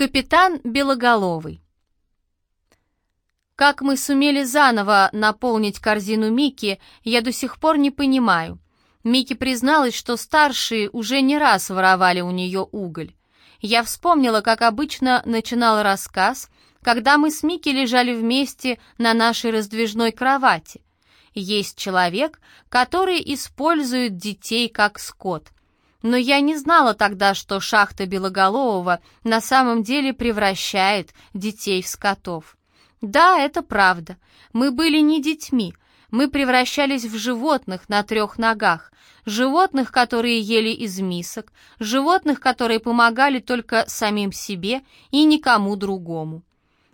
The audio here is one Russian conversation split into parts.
Капитан Белоголовый. Как мы сумели заново наполнить корзину Мики, я до сих пор не понимаю. Мики призналась, что старшие уже не раз воровали у нее уголь. Я вспомнила, как обычно начинал рассказ, когда мы с Мики лежали вместе на нашей раздвижной кровати. Есть человек, который использует детей как скот — но я не знала тогда, что шахта Белоголового на самом деле превращает детей в скотов. Да, это правда. Мы были не детьми. Мы превращались в животных на трех ногах. Животных, которые ели из мисок. Животных, которые помогали только самим себе и никому другому.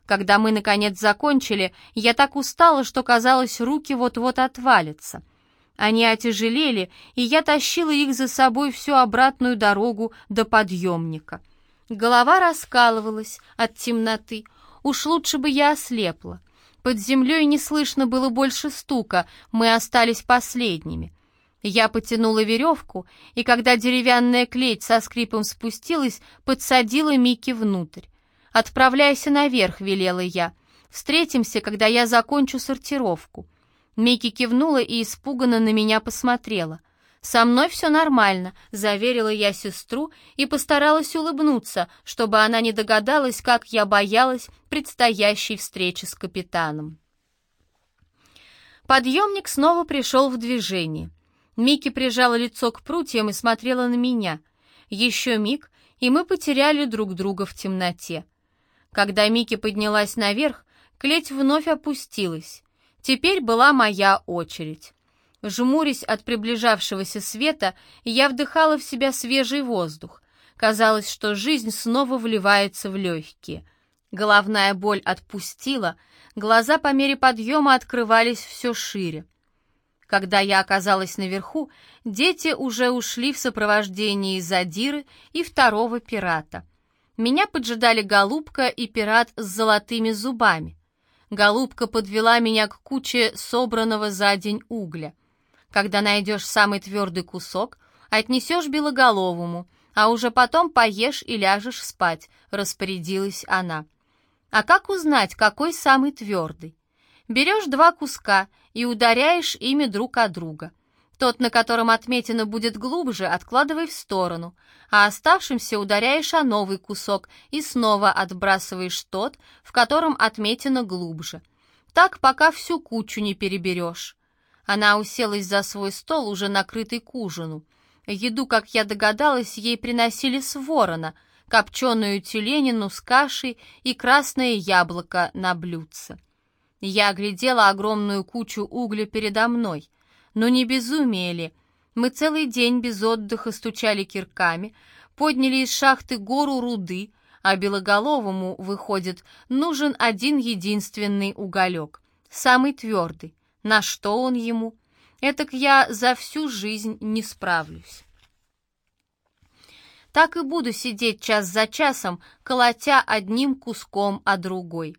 Когда мы, наконец, закончили, я так устала, что, казалось, руки вот-вот отвалятся — они отяжелели, и я тащила их за собой всю обратную дорогу до подъемника. Голова раскалывалась от темноты. Уж лучше бы я ослепла. Под землей не слышно было больше стука, мы остались последними. Я потянула веревку, и когда деревянная клеть со скрипом спустилась, подсадила Микки внутрь. «Отправляйся наверх», — велела я. «Встретимся, когда я закончу сортировку». Микки кивнула и испуганно на меня посмотрела. «Со мной все нормально», — заверила я сестру и постаралась улыбнуться, чтобы она не догадалась, как я боялась предстоящей встречи с капитаном. Подъемник снова пришел в движение. Микки прижала лицо к прутьям и смотрела на меня. Еще миг, и мы потеряли друг друга в темноте. Когда Микки поднялась наверх, клеть вновь опустилась. Теперь была моя очередь. Жмурясь от приближавшегося света, я вдыхала в себя свежий воздух. Казалось, что жизнь снова вливается в легкие. Головная боль отпустила, глаза по мере подъема открывались все шире. Когда я оказалась наверху, дети уже ушли в сопровождении Задиры и второго пирата. Меня поджидали голубка и пират с золотыми зубами. Голубка подвела меня к куче собранного за день угля. Когда найдешь самый твердый кусок, отнесешь белоголовому, а уже потом поешь и ляжешь спать», — распорядилась она. «А как узнать, какой самый твердый?» Берешь два куска и ударяешь ими друг о друга. Тот, на котором отметина будет глубже, откладывай в сторону, а оставшимся ударяешь о новый кусок и снова отбрасываешь тот, в котором отметина глубже. Так, пока всю кучу не переберешь. Она уселась за свой стол, уже накрытый к ужину. Еду, как я догадалась, ей приносили с ворона, копченую тюленину с кашей и красное яблоко на блюдце. Я оглядела огромную кучу угля передо мной — но не безумие ли? Мы целый день без отдыха стучали кирками, подняли из шахты гору руды, а Белоголовому, выходит, нужен один единственный уголек, самый твердый. На что он ему? Этак я за всю жизнь не справлюсь. Так и буду сидеть час за часом, колотя одним куском, а другой.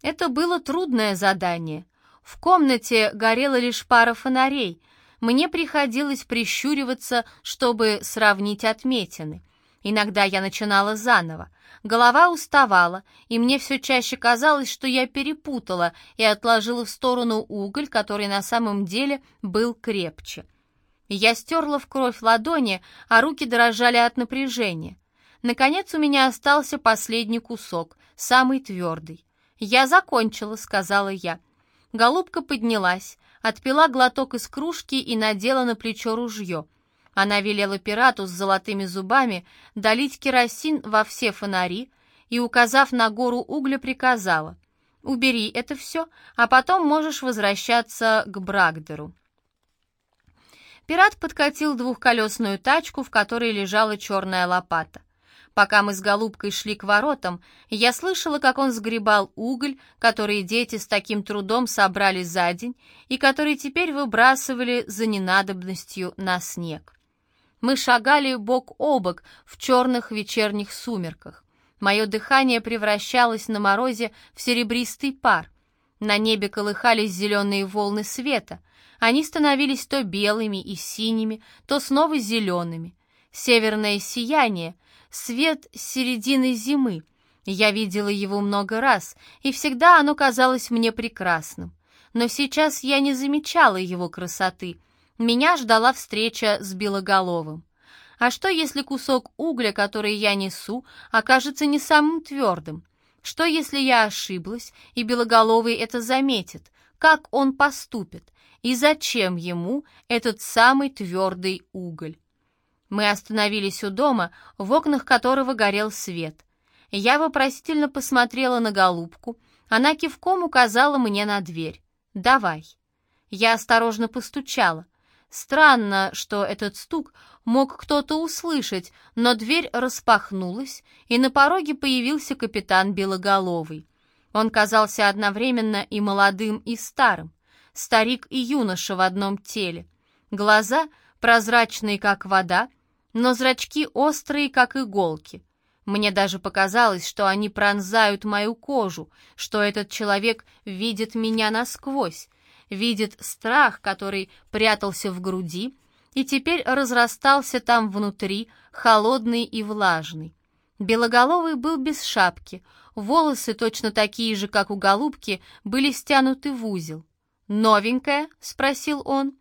Это было трудное задание — в комнате горела лишь пара фонарей. Мне приходилось прищуриваться, чтобы сравнить отметины. Иногда я начинала заново. Голова уставала, и мне все чаще казалось, что я перепутала и отложила в сторону уголь, который на самом деле был крепче. Я стерла в кровь ладони, а руки дрожали от напряжения. Наконец у меня остался последний кусок, самый твердый. «Я закончила», — сказала я. Голубка поднялась, отпила глоток из кружки и надела на плечо ружье. Она велела пирату с золотыми зубами долить керосин во все фонари и, указав на гору угля, приказала «Убери это все, а потом можешь возвращаться к Брагдеру». Пират подкатил двухколесную тачку, в которой лежала черная лопата. Пока мы с Голубкой шли к воротам, я слышала, как он сгребал уголь, который дети с таким трудом собрали за день и который теперь выбрасывали за ненадобностью на снег. Мы шагали бок о бок в черных вечерних сумерках. Мое дыхание превращалось на морозе в серебристый пар. На небе колыхались зеленые волны света. Они становились то белыми и синими, то снова зелеными. Северное сияние — свет середины зимы, Я видела его много раз, и всегда оно казалось мне прекрасным. Но сейчас я не замечала его красоты. Меня ждала встреча с Белоголовым. А что, если кусок угля, который я несу, окажется не самым твердым? Что, если я ошиблась, и Белоголовый это заметит? Как он поступит? И зачем ему этот самый твердый уголь? Мы остановились у дома, в окнах которого горел свет. Я вопросительно посмотрела на голубку. Она кивком указала мне на дверь. «Давай». Я осторожно постучала. Странно, что этот стук мог кто-то услышать, но дверь распахнулась, и на пороге появился капитан Белоголовый. Он казался одновременно и молодым, и старым, старик и юноша в одном теле. Глаза прозрачные, как вода, но зрачки острые, как иголки. Мне даже показалось, что они пронзают мою кожу, что этот человек видит меня насквозь, видит страх, который прятался в груди, и теперь разрастался там внутри, холодный и влажный. Белоголовый был без шапки, волосы, точно такие же, как у голубки, были стянуты в узел. «Новенькая?» — спросил он.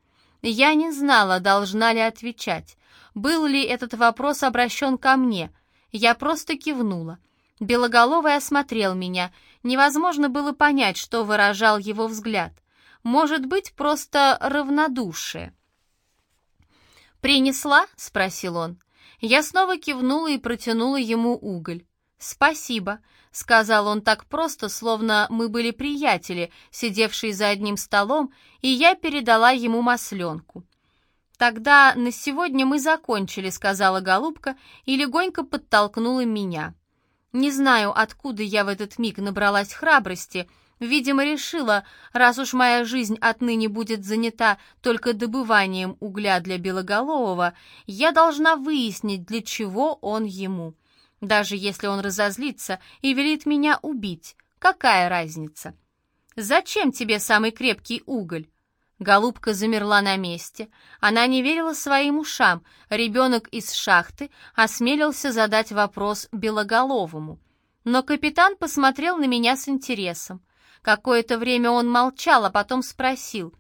Я не знала, должна ли отвечать. Был ли этот вопрос обращен ко мне? Я просто кивнула. Белоголовый осмотрел меня. Невозможно было понять, что выражал его взгляд. Может быть, просто равнодушие. «Принесла?» — спросил он. Я снова кивнула и протянула ему уголь. «Спасибо», — сказал он так просто, словно мы были приятели, сидевшие за одним столом, и я передала ему масленку. «Тогда на сегодня мы закончили», — сказала голубка и легонько подтолкнула меня. Не знаю, откуда я в этот миг набралась храбрости — Видимо, решила, раз уж моя жизнь отныне будет занята только добыванием угля для Белоголового, я должна выяснить, для чего он ему. Даже если он разозлится и велит меня убить, какая разница? Зачем тебе самый крепкий уголь? Голубка замерла на месте. Она не верила своим ушам. Ребенок из шахты осмелился задать вопрос Белоголовому. Но капитан посмотрел на меня с интересом. Какое-то время он молчал, а потом спросил.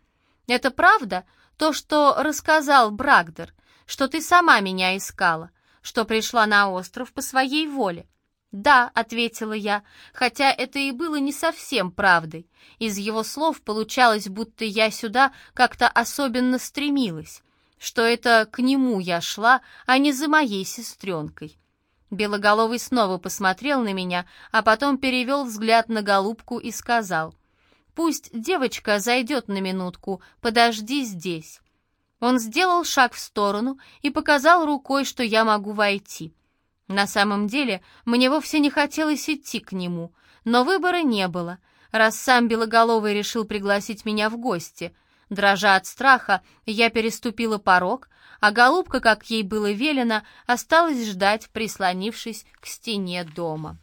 «Это правда, то, что рассказал Брагдер, что ты сама меня искала, что пришла на остров по своей воле?» «Да», — ответила я, хотя это и было не совсем правдой. Из его слов получалось, будто я сюда как-то особенно стремилась, что это к нему я шла, а не за моей сестренкой. Белоголовый снова посмотрел на меня, а потом перевел взгляд на голубку и сказал, «Пусть девочка зайдет на минутку, подожди здесь». Он сделал шаг в сторону и показал рукой, что я могу войти. На самом деле, мне вовсе не хотелось идти к нему, но выбора не было, раз сам Белоголовый решил пригласить меня в гости. Дрожа от страха, я переступила порог, а голубка, как ей было велено, осталась ждать, прислонившись к стене дома.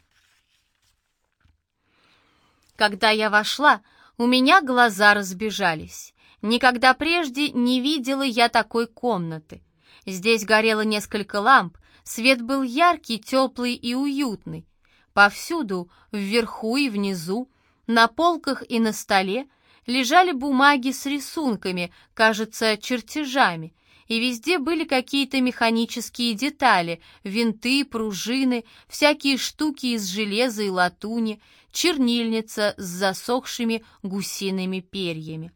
Когда я вошла, у меня глаза разбежались. Никогда прежде не видела я такой комнаты. Здесь горело несколько ламп, свет был яркий, теплый и уютный. Повсюду, вверху и внизу, на полках и на столе лежали бумаги с рисунками, кажется, чертежами, и везде были какие-то механические детали, винты, пружины, всякие штуки из железа и латуни, чернильница с засохшими гусиными перьями.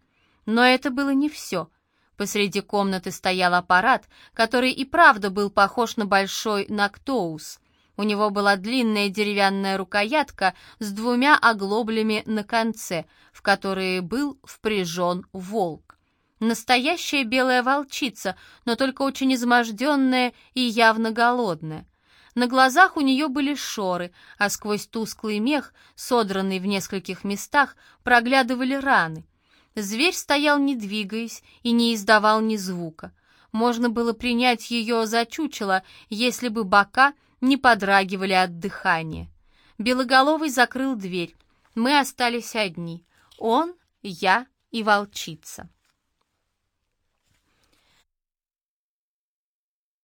Но это было не все. Посреди комнаты стоял аппарат, который и правда был похож на большой Нактоус. У него была длинная деревянная рукоятка с двумя оглоблями на конце, в которые был впряжен волк. Настоящая белая волчица, но только очень изможденная и явно голодная. На глазах у нее были шоры, а сквозь тусклый мех, содранный в нескольких местах, проглядывали раны. Зверь стоял не двигаясь и не издавал ни звука. Можно было принять ее за чучело, если бы бока не подрагивали от дыхания. Белоголовый закрыл дверь. Мы остались одни. Он, я и волчица.